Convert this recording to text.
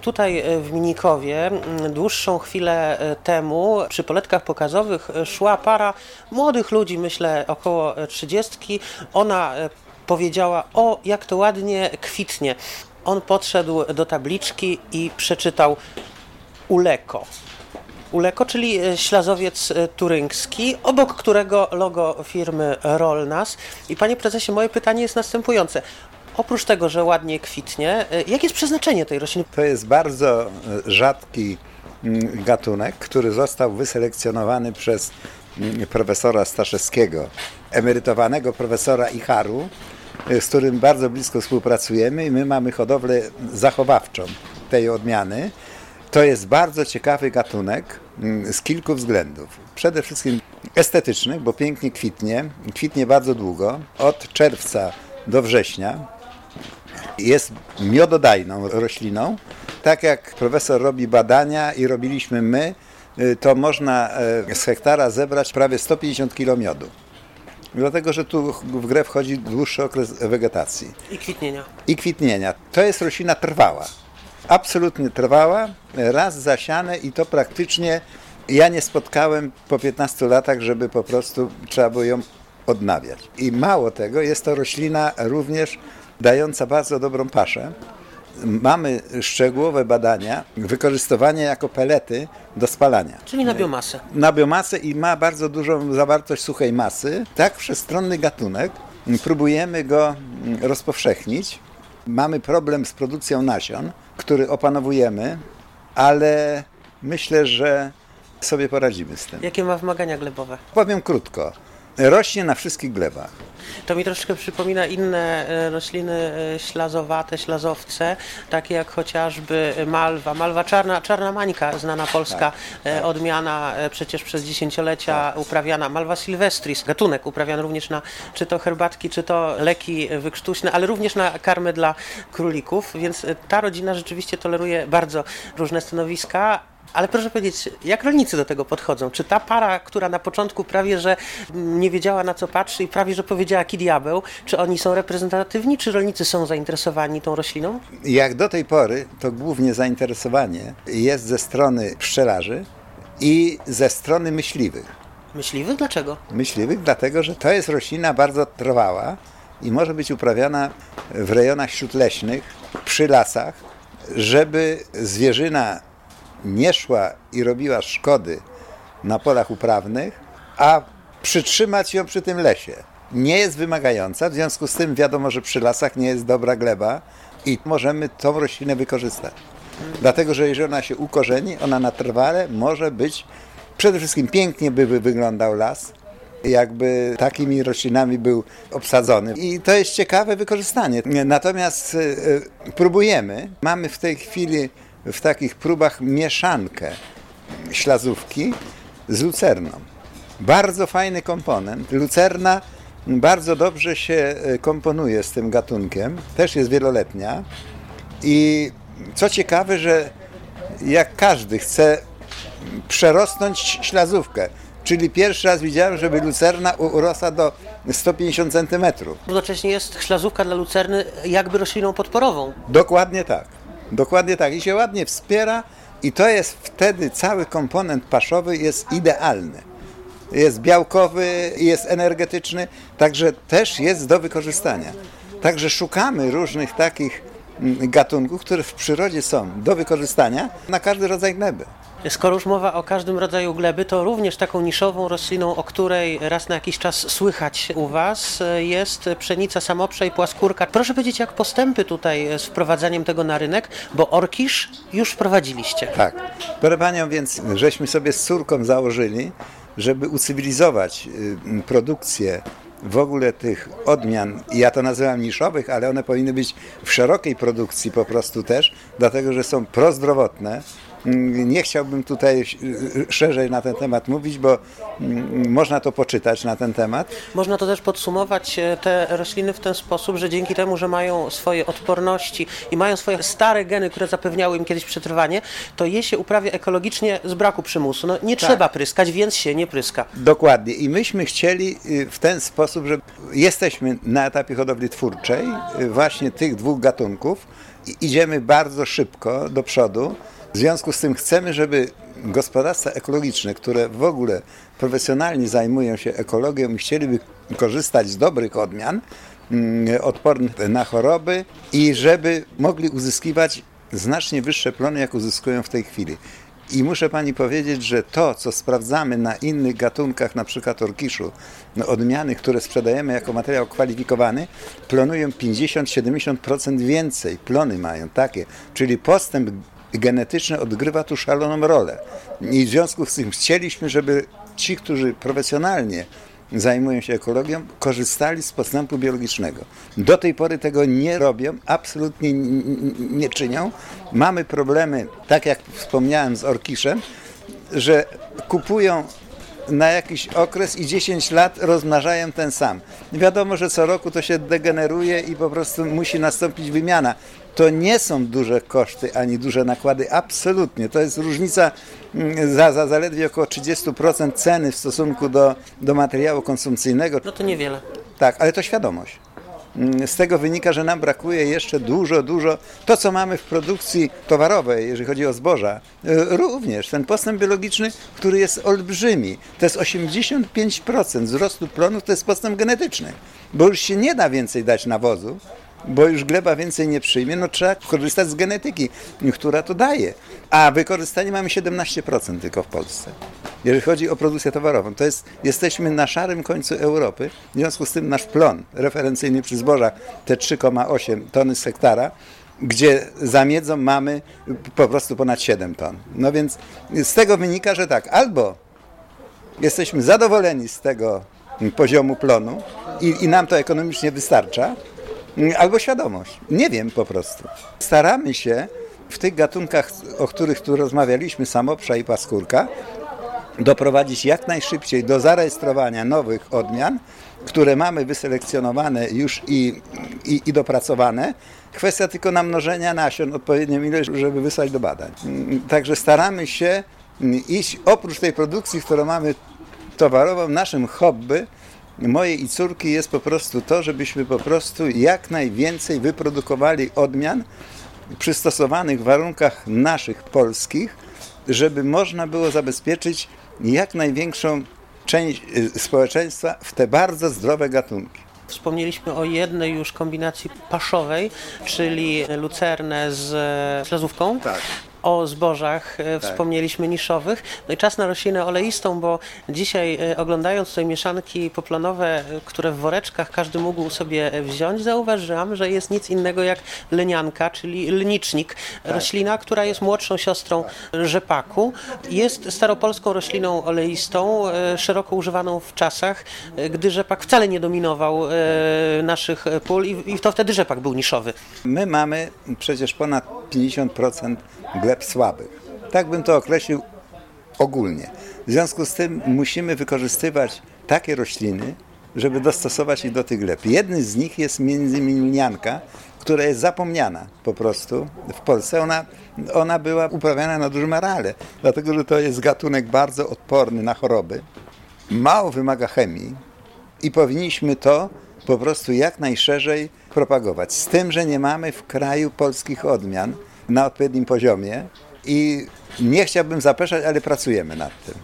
Tutaj e, w Minikowie mm, dłuższą chwilę e, temu przy poletkach pokazowych e, szła para młodych ludzi, myślę około trzydziestki. Ona powiedziała: O, jak to ładnie kwitnie. On podszedł do tabliczki i przeczytał Uleko. Uleko, czyli ślazowiec turyński, obok którego logo firmy Rolnas. I panie prezesie, moje pytanie jest następujące. Oprócz tego, że ładnie kwitnie, y, jakie jest przeznaczenie tej rośliny? To jest bardzo e, rzadki mm, gatunek, który został wyselekcjonowany przez mm, profesora Staszewskiego, emerytowanego profesora Icharu, e, z którym bardzo blisko współpracujemy i my mamy hodowlę zachowawczą tej odmiany. To jest bardzo ciekawy gatunek mm, z kilku względów. Przede wszystkim estetycznych, bo pięknie kwitnie, kwitnie bardzo długo, od czerwca do września jest miododajną rośliną. Tak jak profesor robi badania i robiliśmy my, y, to można e, z hektara zebrać prawie 150 kg miodu. Dlatego, że tu w grę wchodzi dłuższy okres wegetacji. I kwitnienia. I kwitnienia. To jest roślina trwała. Absolutnie trwała, raz zasiane i to praktycznie ja nie spotkałem po 15 latach, żeby po prostu trzeba było ją odnawiać. I mało tego, jest to roślina również dająca bardzo dobrą paszę. Mamy szczegółowe badania wykorzystywania jako pelety do spalania. Czyli na biomasę. Na biomasę i ma bardzo dużą zawartość suchej masy. Tak wszechstronny gatunek. Próbujemy go rozpowszechnić. Mamy problem z produkcją nasion, który opanowujemy, ale myślę, że sobie poradzimy z tym. Jakie ma wymagania glebowe? Powiem krótko. Rośnie na wszystkich glebach. To mi troszkę przypomina inne e, rośliny e, ślazowate, ślazowce, takie jak chociażby malwa. Malwa czarna, czarna mańka, znana polska tak, tak. odmiana, przecież przez dziesięciolecia tak. uprawiana. Malwa sylvestris, gatunek uprawiany również na czy to herbatki, czy to leki wykrztuśne, ale również na karmy dla królików, więc ta rodzina rzeczywiście toleruje bardzo różne stanowiska, ale proszę powiedzieć, jak rolnicy do tego podchodzą? Czy ta para, która na początku prawie że nie wiedziała na co patrzy i prawie że powiedziała ki diabeł, czy oni są reprezentatywni, czy rolnicy są zainteresowani tą rośliną? Jak do tej pory, to głównie zainteresowanie jest ze strony pszczelarzy i ze strony myśliwych. Myśliwych? Dlaczego? Myśliwych, dlatego że to jest roślina bardzo trwała i może być uprawiana w rejonach śródleśnych, przy lasach, żeby zwierzyna nie szła i robiła szkody na polach uprawnych, a przytrzymać ją przy tym lesie. Nie jest wymagająca, w związku z tym wiadomo, że przy lasach nie jest dobra gleba i możemy tą roślinę wykorzystać. Dlatego, że jeżeli ona się ukorzeni, ona na trwale może być, przede wszystkim pięknie by wyglądał las, jakby takimi roślinami był obsadzony. I to jest ciekawe wykorzystanie. Natomiast y, y, próbujemy, mamy w tej chwili w takich próbach mieszankę ślazówki z lucerną. Bardzo fajny komponent. Lucerna bardzo dobrze się e, komponuje z tym gatunkiem, też jest wieloletnia. I co ciekawe, że jak każdy chce przerosnąć ślazówkę, czyli pierwszy raz widziałem, żeby lucerna urosła do 150 cm. Równocześnie jest ślazówka dla lucerny jakby rośliną podporową. Dokładnie tak. Dokładnie tak. I się ładnie wspiera i to jest wtedy cały komponent paszowy jest idealny. Jest białkowy, jest energetyczny, także też jest do wykorzystania. Także szukamy różnych takich mm, gatunków, które w przyrodzie są do wykorzystania na każdy rodzaj gleby. Skoro już mowa o każdym rodzaju gleby, to również taką niszową rośliną, o której raz na jakiś czas słychać u Was, jest pszenica samoprze i płaskórka. Proszę powiedzieć, jak postępy tutaj z wprowadzaniem tego na rynek, bo orkisz już wprowadziliście. Tak. Proszę Panią, więc żeśmy sobie z córką założyli, żeby ucywilizować y, produkcję w ogóle tych odmian, ja to nazywam niszowych, ale one powinny być w szerokiej produkcji po prostu też, dlatego że są prozdrowotne, nie chciałbym tutaj szerzej na ten temat mówić, bo mm, można to poczytać na ten temat. Można to też podsumować e, te rośliny w ten sposób, że dzięki temu, że mają swoje odporności i mają swoje stare geny, które zapewniały im kiedyś przetrwanie, to je się uprawia ekologicznie z braku przymusu. No, nie tak. trzeba pryskać, więc się nie pryska. Dokładnie. I myśmy chcieli y, w ten sposób, że jesteśmy na etapie hodowli twórczej y, właśnie tych dwóch gatunków idziemy bardzo szybko do przodu. W związku z tym chcemy, żeby gospodarstwa ekologiczne, które w ogóle profesjonalnie zajmują się ekologią i chcieliby korzystać z dobrych odmian, mm, odpornych na choroby i żeby mogli uzyskiwać znacznie wyższe plony, jak uzyskują w tej chwili. I muszę pani powiedzieć, że to, co sprawdzamy na innych gatunkach, na przykład orkiszu, no odmiany, które sprzedajemy jako materiał kwalifikowany, plonują 50-70% więcej. Plony mają takie, czyli postęp genetyczny odgrywa tu szaloną rolę. I w związku z tym chcieliśmy, żeby ci, którzy profesjonalnie zajmują się ekologią, korzystali z postępu biologicznego. Do tej pory tego nie robią, absolutnie nie czynią. Mamy problemy, tak jak wspomniałem z orkiszem, że kupują na jakiś okres i 10 lat rozmnażają ten sam. Wiadomo, że co roku to się degeneruje i po prostu musi nastąpić wymiana. To nie są duże koszty ani duże nakłady, absolutnie. To jest różnica mm, za, za zaledwie około 30% ceny w stosunku do, do materiału konsumpcyjnego. No to niewiele. Tak, ale to świadomość. Mm, z tego wynika, że nam brakuje jeszcze dużo, dużo. To, co mamy w produkcji towarowej, jeżeli chodzi o zboża, y, również ten postęp biologiczny, który jest olbrzymi. To jest 85% wzrostu plonów, to jest postęp genetyczny, bo już się nie da więcej dać nawozu, bo już gleba więcej nie przyjmie, no trzeba korzystać z genetyki, która to daje. A wykorzystanie mamy 17% tylko w Polsce. Jeżeli chodzi o produkcję towarową, to jest, jesteśmy na szarym końcu Europy, w związku z tym nasz plon referencyjny przy zbożach, te 3,8 tony z hektara, gdzie za miedzą mamy po prostu ponad 7 ton. No więc z tego wynika, że tak, albo jesteśmy zadowoleni z tego poziomu plonu i, i nam to ekonomicznie wystarcza, albo świadomość. Nie wiem po prostu. Staramy się w tych gatunkach, o których tu rozmawialiśmy, samopsza i paskórka, doprowadzić jak najszybciej do zarejestrowania nowych odmian, które mamy wyselekcjonowane już i, i, i dopracowane. Kwestia tylko namnożenia nasion odpowiednią ilość, żeby wysłać do badań. Także staramy się iść oprócz tej produkcji, którą mamy towarową, naszym hobby, mojej i córki jest po prostu to, żebyśmy po prostu jak najwięcej wyprodukowali odmian przystosowanych w warunkach naszych polskich, żeby można było zabezpieczyć jak największą część y, społeczeństwa w te bardzo zdrowe gatunki. Wspomnieliśmy o jednej już kombinacji paszowej, czyli lucernę z ślazówką. Tak o zbożach e, tak. wspomnieliśmy niszowych. No i czas na roślinę oleistą, bo dzisiaj e, oglądając tutaj mieszanki poplonowe, e, które w woreczkach każdy mógł sobie wziąć, zauważyłam, że jest nic innego jak lenianka, czyli lnicznik. Tak. Roślina, która jest młodszą siostrą tak. rzepaku. Jest staropolską rośliną oleistą, szeroko używaną w czasach, gdy rzepak wcale nie dominował naszych pól i to wtedy rzepak był niszowy. My mamy przecież ponad 50% gleb słabych. Tak bym to określił ogólnie. W związku z tym musimy wykorzystywać takie rośliny, żeby dostosować ich do tych gleb. Jednym z nich jest między innymi lnianka, która jest zapomniana po prostu w Polsce. Ona, ona była uprawiana na dużym areale, dlatego że to jest gatunek bardzo odporny na choroby. Mało wymaga chemii i powinniśmy to po prostu jak najszerzej propagować. Z tym, że nie mamy w kraju polskich odmian, na odpowiednim poziomie i nie chciałbym zapeszać, ale pracujemy nad tym.